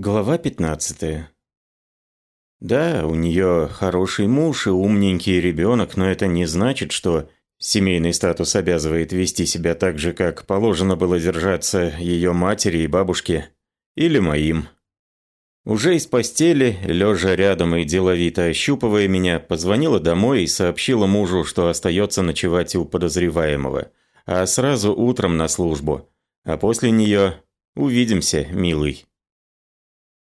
Глава 15. Да, у нее хороший муж и умненький ребенок, но это не значит, что семейный статус обязывает вести себя так же, как положено было держаться ее матери и бабушке. Или моим. Уже из постели, лежа рядом и деловито ощупывая меня, позвонила домой и сообщила мужу, что остается ночевать у подозреваемого, а сразу утром на службу. А после нее увидимся, милый.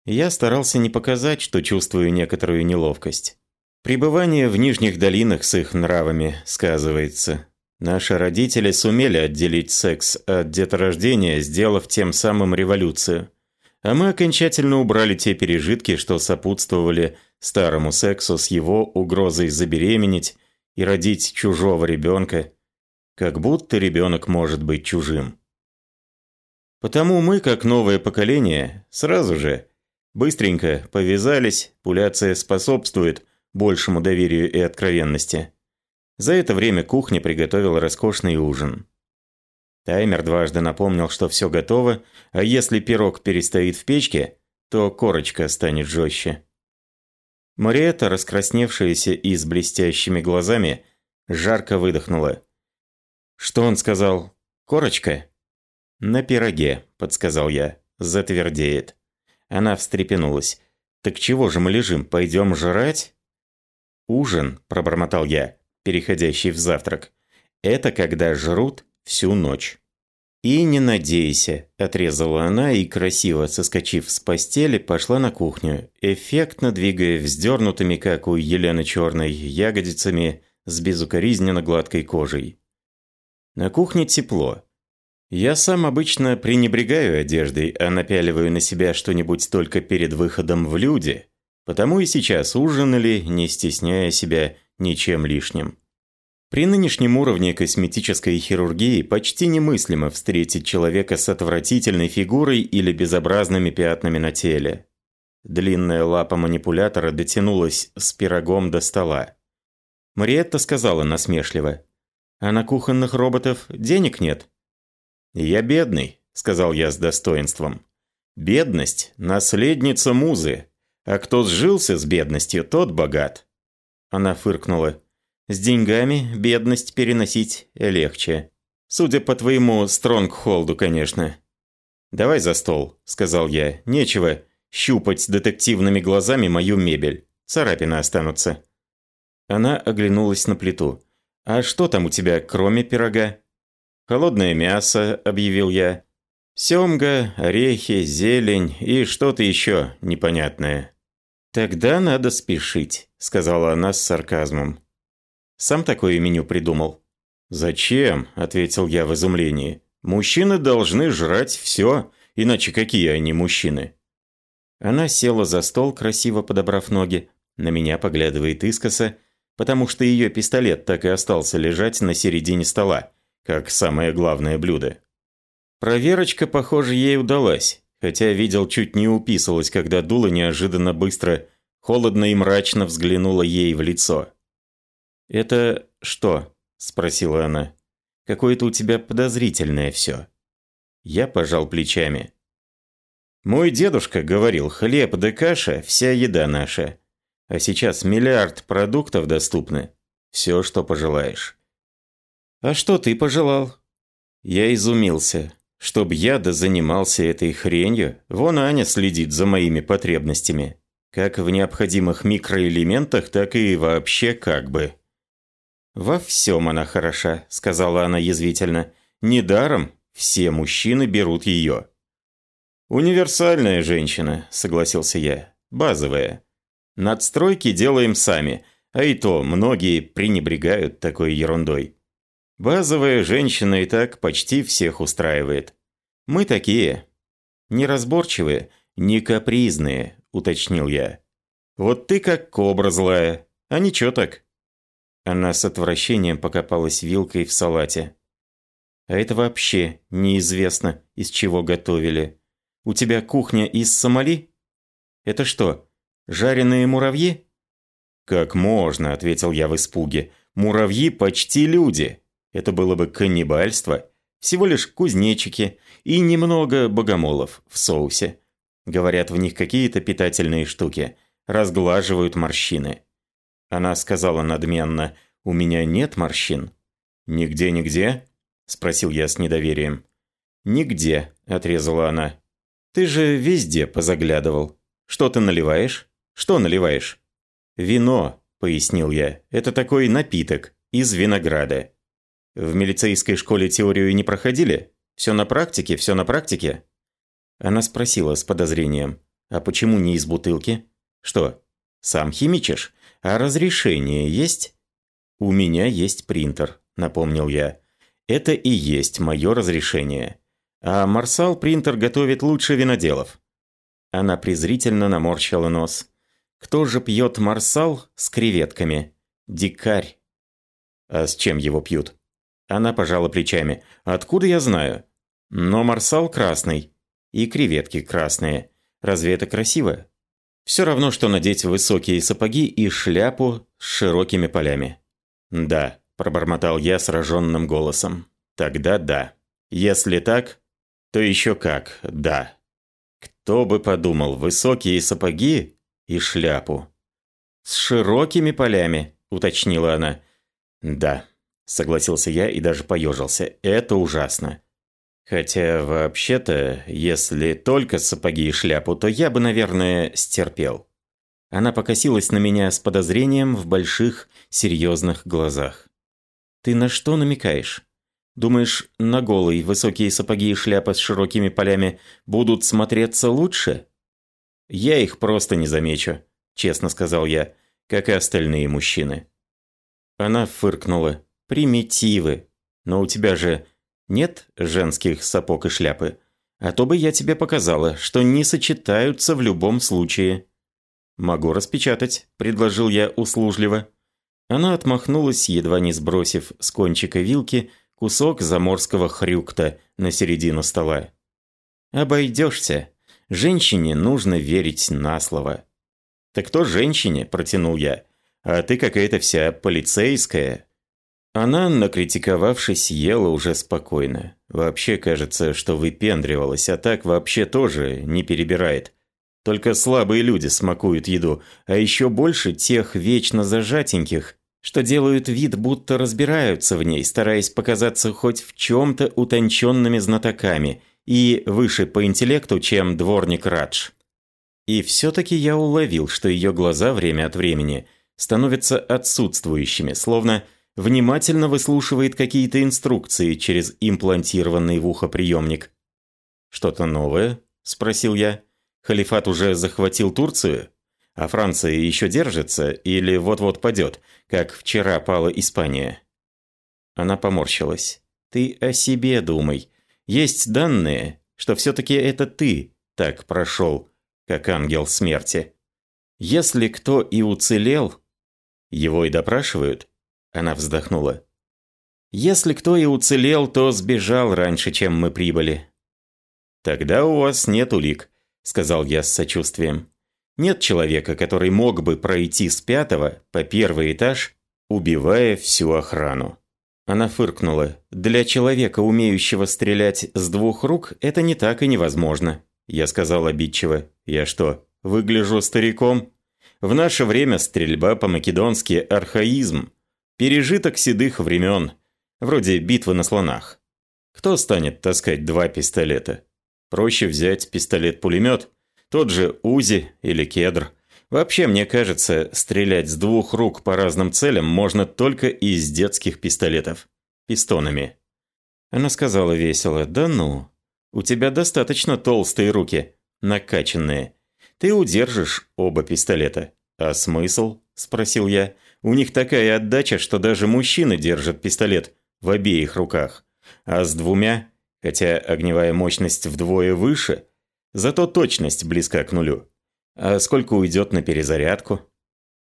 Я старался не показать, что чувствую некоторую неловкость. Пребывание в нижних долинах с их нравами сказывается. Наши родители сумели отделить секс от деторождения, сделав тем самым революцию. А мы окончательно убрали те пережитки, что сопутствовали старому сексу с его угрозой забеременеть и родить чужого ребенка. Как будто ребенок может быть чужим. Потому мы, как новое поколение, сразу же – Быстренько повязались, пуляция способствует большему доверию и откровенности. За это время кухня приготовила роскошный ужин. Таймер дважды напомнил, что все готово, а если пирог перестоит в печке, то корочка станет жестче. Мариетта, раскрасневшаяся и с блестящими глазами, жарко выдохнула. «Что он сказал? Корочка?» «На пироге», – подсказал я. «Затвердеет». Она встрепенулась. «Так чего же мы лежим? Пойдем жрать?» «Ужин», – пробормотал я, переходящий в завтрак. «Это когда жрут всю ночь». «И не надейся», – отрезала она и, красиво соскочив с постели, пошла на кухню, эффектно двигая вздернутыми, как у Елены Черной, ягодицами с безукоризненно гладкой кожей. На кухне тепло. Я сам обычно пренебрегаю одеждой, а напяливаю на себя что-нибудь только перед выходом в люди. Потому и сейчас ужинали, не стесняя себя ничем лишним. При нынешнем уровне косметической хирургии почти немыслимо встретить человека с отвратительной фигурой или безобразными пятнами на теле. Длинная лапа манипулятора дотянулась с пирогом до стола. Мариетта сказала насмешливо. «А на кухонных роботов денег нет?» «Я бедный», – сказал я с достоинством. «Бедность – наследница музы, а кто сжился с бедностью, тот богат». Она фыркнула. «С деньгами бедность переносить легче. Судя по твоему стронгхолду, конечно». «Давай за стол», – сказал я. «Нечего щупать детективными глазами мою мебель. Царапины останутся». Она оглянулась на плиту. «А что там у тебя, кроме пирога?» «Холодное мясо», – объявил я. «Семга, орехи, зелень и что-то еще непонятное». «Тогда надо спешить», – сказала она с сарказмом. «Сам такое меню придумал». «Зачем?» – ответил я в изумлении. «Мужчины должны жрать все, иначе какие они мужчины?» Она села за стол, красиво подобрав ноги, на меня поглядывает искоса, потому что ее пистолет так и остался лежать на середине стола, как самое главное блюдо. Проверочка, похоже, ей удалась, хотя видел, чуть не уписалась, когда дуло неожиданно быстро, холодно и мрачно взглянула ей в лицо. «Это что?» – спросила она. «Какое-то у тебя подозрительное все». Я пожал плечами. «Мой дедушка говорил, хлеб да каша – вся еда наша. А сейчас миллиард продуктов доступны. Все, что пожелаешь. «А что ты пожелал?» Я изумился. Чтоб я да занимался этой хренью, вон Аня следит за моими потребностями. Как в необходимых микроэлементах, так и вообще как бы. «Во всем она хороша», — сказала она язвительно. «Недаром все мужчины берут ее». «Универсальная женщина», — согласился я. «Базовая. Надстройки делаем сами, а и то многие пренебрегают такой ерундой». Базовая женщина и так почти всех устраивает. Мы такие. Неразборчивые, не капризные, уточнил я. Вот ты как кобра злая, а ничего так. Она с отвращением покопалась вилкой в салате. А это вообще неизвестно, из чего готовили. У тебя кухня из Сомали? Это что, жареные муравьи? Как можно, ответил я в испуге. Муравьи почти люди. Это было бы каннибальство. Всего лишь кузнечики и немного богомолов в соусе. Говорят, в них какие-то питательные штуки. Разглаживают морщины. Она сказала надменно, «У меня нет морщин». «Нигде-нигде?» – спросил я с недоверием. «Нигде», – отрезала она. «Ты же везде позаглядывал. Что ты наливаешь? Что наливаешь?» «Вино», – пояснил я. «Это такой напиток из винограда». «В милицейской школе теорию не проходили? Все на практике, все на практике?» Она спросила с подозрением. «А почему не из бутылки?» «Что, сам химичишь? А разрешение есть?» «У меня есть принтер», – напомнил я. «Это и есть мое разрешение. А Марсал принтер готовит лучше виноделов». Она презрительно наморщила нос. «Кто же пьет Марсал с креветками? Дикарь». «А с чем его пьют?» Она пожала плечами. «Откуда я знаю?» «Но Марсал красный. И креветки красные. Разве это красиво?» «Все равно, что надеть высокие сапоги и шляпу с широкими полями». «Да», – пробормотал я сраженным голосом. «Тогда да. Если так, то еще как, да. Кто бы подумал, высокие сапоги и шляпу. С широкими полями, уточнила она. Да, согласился я и даже поежился. Это ужасно. Хотя, вообще-то, если только сапоги и шляпу, то я бы, наверное, стерпел. Она покосилась на меня с подозрением в больших, серьезных глазах. «Ты на что намекаешь?» Думаешь, на голые высокие сапоги и шляпа с широкими полями будут смотреться лучше? Я их просто не замечу, честно сказал я, как и остальные мужчины. Она фыркнула. Примитивы. Но у тебя же нет женских сапог и шляпы. А то бы я тебе показала, что не сочетаются в любом случае. Могу распечатать, предложил я услужливо. Она отмахнулась, едва не сбросив с кончика вилки, кусок заморского хрюкта на середину стола. «Обойдешься. Женщине нужно верить на слово». «Так кто женщине?» – протянул я. «А ты какая-то вся полицейская». Она, накритиковавшись, ела уже спокойно. Вообще кажется, что выпендривалась, а так вообще тоже не перебирает. Только слабые люди смакуют еду, а еще больше тех вечно зажатеньких, что делают вид, будто разбираются в ней, стараясь показаться хоть в чем-то утонченными знатоками и выше по интеллекту, чем дворник Радж. И все-таки я уловил, что ее глаза время от времени становятся отсутствующими, словно внимательно выслушивает какие-то инструкции через имплантированный в ухо приемник. «Что-то новое?» – спросил я. «Халифат уже захватил Турцию?» А Франция еще держится или вот-вот падет, как вчера пала Испания?» Она поморщилась. «Ты о себе думай. Есть данные, что все-таки это ты так прошел, как ангел смерти. Если кто и уцелел, его и допрашивают?» Она вздохнула. «Если кто и уцелел, то сбежал раньше, чем мы прибыли». «Тогда у вас нет улик», — сказал я с сочувствием. Нет человека, который мог бы пройти с пятого по первый этаж, убивая всю охрану. Она фыркнула. «Для человека, умеющего стрелять с двух рук, это не так и невозможно». Я сказал обидчиво. «Я что, выгляжу стариком?» В наше время стрельба по-македонски – архаизм. Пережиток седых времен. Вроде битвы на слонах. Кто станет таскать два пистолета? Проще взять пистолет-пулемет – тот же УЗИ или кедр. Вообще, мне кажется, стрелять с двух рук по разным целям можно только из детских пистолетов. Пистонами. Она сказала весело, «Да ну, у тебя достаточно толстые руки, накачанные. Ты удержишь оба пистолета. А смысл?» – спросил я. «У них такая отдача, что даже мужчины держат пистолет в обеих руках. А с двумя, хотя огневая мощность вдвое выше – Зато точность близка к нулю. А сколько уйдет на перезарядку?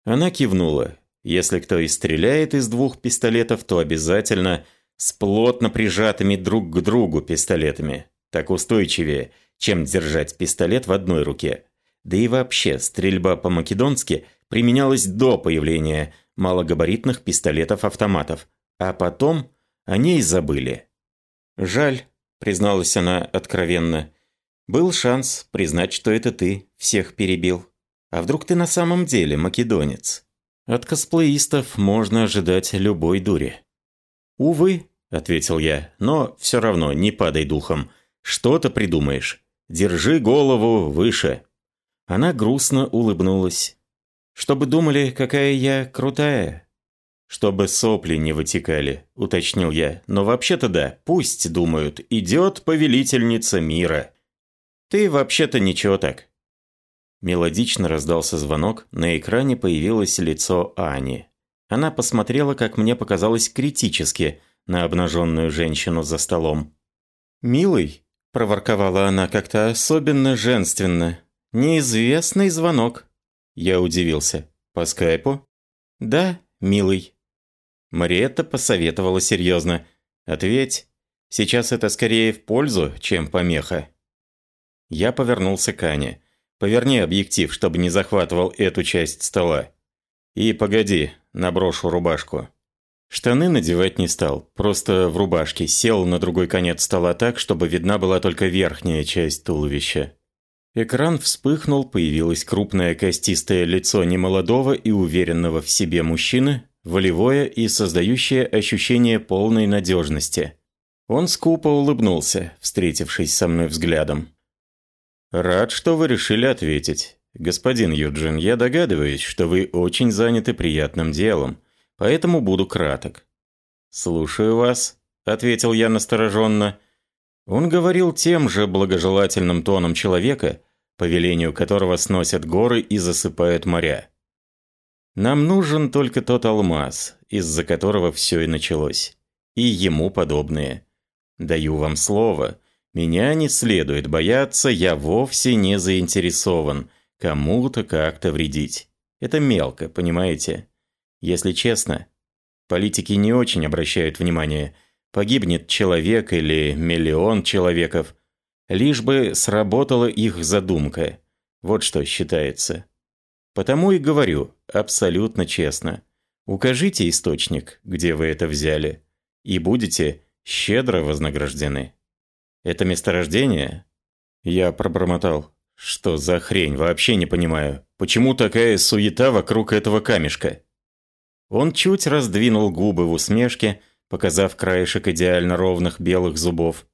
Она кивнула. Если кто и стреляет из двух пистолетов, то обязательно с плотно прижатыми друг к другу пистолетами. Так устойчивее, чем держать пистолет в одной руке. Да и вообще, стрельба по-македонски применялась до появления малогабаритных пистолетов-автоматов, а потом о ней забыли. «Жаль», – призналась она откровенно, Был шанс признать, что это ты всех перебил. А вдруг ты на самом деле македонец? От косплеистов можно ожидать любой дури. «Увы», — ответил я, — «но все равно не падай духом. Что-то придумаешь. Держи голову выше». Она грустно улыбнулась. «Чтобы думали, какая я крутая». «Чтобы сопли не вытекали», — уточнил я. «Но вообще-то да, пусть думают. Идет повелительница мира». «Ты вообще-то ничего так». Мелодично раздался звонок, на экране появилось лицо Ани. Она посмотрела, как мне показалось, критически на обнаженную женщину за столом. «Милый», – проворковала она как-то особенно женственно, – «неизвестный звонок». Я удивился. «По скайпу?» «Да, милый». Мариетта посоветовала серьезно. «Ответь. Сейчас это скорее в пользу, чем помеха». Я повернулся к Ане. «Поверни объектив, чтобы не захватывал эту часть стола». «И погоди, наброшу рубашку». Штаны надевать не стал, просто в рубашке сел на другой конец стола так, чтобы видна была только верхняя часть туловища. Экран вспыхнул, появилось крупное костистое лицо немолодого и уверенного в себе мужчины, волевое и создающее ощущение полной надежности. Он скупо улыбнулся, встретившись со мной взглядом. «Рад, что вы решили ответить. Господин Юджин, я догадываюсь, что вы очень заняты приятным делом, поэтому буду краток». «Слушаю вас», — ответил я настороженно. Он говорил тем же благожелательным тоном человека, по велению которого сносят горы и засыпают моря. «Нам нужен только тот алмаз, из-за которого все и началось. И ему подобные. Даю вам слово, меня не следует бояться, я вовсе не заинтересован кому-то как-то вредить. Это мелко, понимаете? Если честно, политики не очень обращают внимание, погибнет человек или миллион человеков, лишь бы сработала их задумка. Вот что считается. Потому и говорю, абсолютно честно. Укажите источник, где вы это взяли, и будете щедро вознаграждены. Это месторождение? Я пробормотал. Что за хрень, вообще не понимаю. Почему такая суета вокруг этого камешка? Он чуть раздвинул губы в усмешке, показав краешек идеально ровных белых зубов.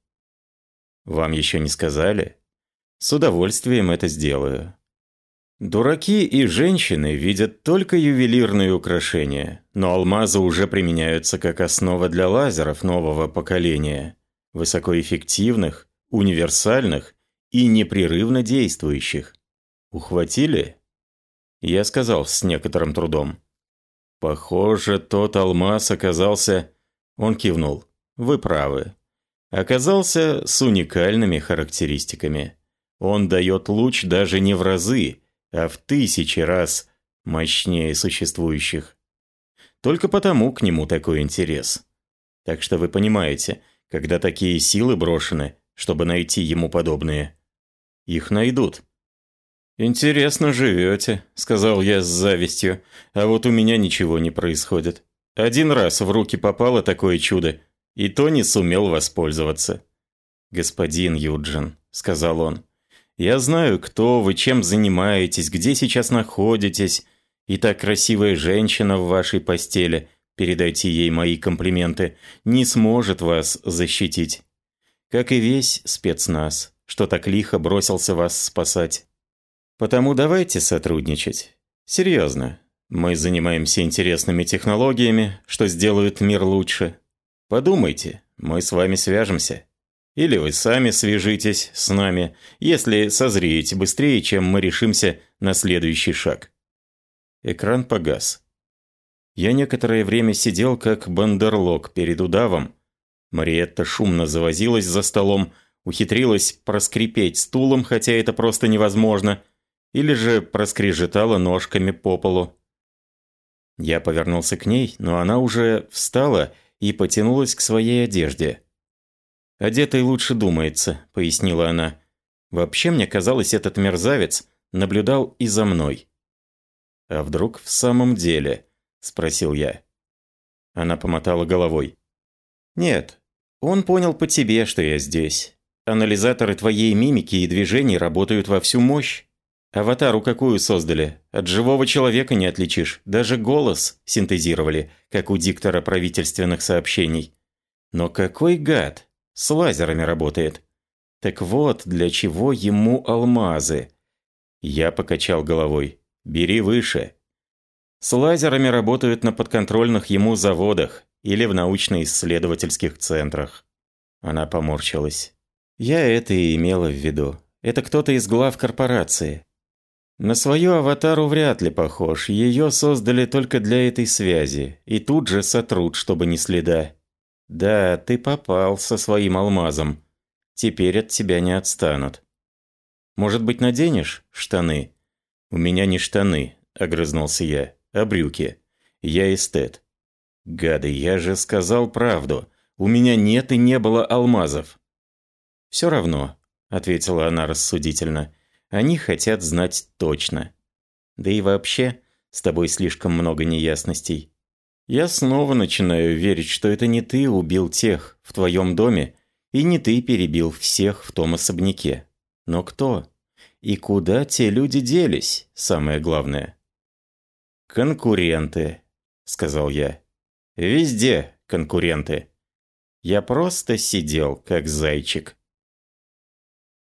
«Вам еще не сказали?» «С удовольствием это сделаю». Дураки и женщины видят только ювелирные украшения, но алмазы уже применяются как основа для лазеров нового поколения, высокоэффективных, универсальных и непрерывно действующих. Ухватили? Я сказал с некоторым трудом. Похоже, тот алмаз оказался... Он кивнул. Вы правы. Оказался с уникальными характеристиками. Он дает луч даже не в разы, а в тысячи раз мощнее существующих. Только потому к нему такой интерес. Так что вы понимаете, когда такие силы брошены, чтобы найти ему подобные, их найдут. «Интересно живете», — сказал я с завистью, «а вот у меня ничего не происходит. Один раз в руки попало такое чудо, и то не сумел воспользоваться». «Господин Юджин», — сказал он, «я знаю, кто вы, чем занимаетесь, где сейчас находитесь, и та красивая женщина в вашей постели, передайте ей мои комплименты, не сможет вас защитить. Как и весь спецназ, что так лихо бросился вас спасать». Потому давайте сотрудничать. Серьезно. Мы занимаемся интересными технологиями, что сделают мир лучше. Подумайте, мы с вами свяжемся. Или вы сами свяжитесь с нами, если созреете быстрее, чем мы решимся на следующий шаг. Экран погас. Я некоторое время сидел как бандерлог перед удавом. Мариетта шумно завозилась за столом, ухитрилась проскрипеть стулом, хотя это просто невозможно – или же проскрежетала ножками по полу. Я повернулся к ней, но она уже встала и потянулась к своей одежде. «Одетой лучше думается», — пояснила она. «Вообще, мне казалось, этот мерзавец наблюдал и за мной». «А вдруг в самом деле?» — спросил я. Она помотала головой. «Нет, он понял по тебе, что я здесь. Анализаторы твоей мимики и движений работают во всю мощь. Аватару какую создали? От живого человека не отличишь. Даже голос синтезировали, как у диктора правительственных сообщений. Но какой гад! С лазерами работает. Так вот, для чего ему алмазы? Я покачал головой. Бери выше. С лазерами работают на подконтрольных ему заводах или в научно-исследовательских центрах. Она поморщилась. Я это и имела в виду. Это кто-то из глав корпорации. На свою аватару вряд ли похож. Ее создали только для этой связи. И тут же сотрут, чтобы не следа. Да, ты попал со своим алмазом. Теперь от тебя не отстанут. Может быть, наденешь штаны? У меня не штаны, огрызнулся я, а брюки. Я эстет. Гады, я же сказал правду. У меня нет и не было алмазов. «Все равно», – ответила она рассудительно. «Они хотят знать точно. Да и вообще, с тобой слишком много неясностей. Я снова начинаю верить, что это не ты убил тех в твоем доме, и не ты перебил всех в том особняке. Но кто? И куда те люди делись, самое главное?» «Конкуренты», – сказал я. «Везде конкуренты». Я просто сидел, как зайчик.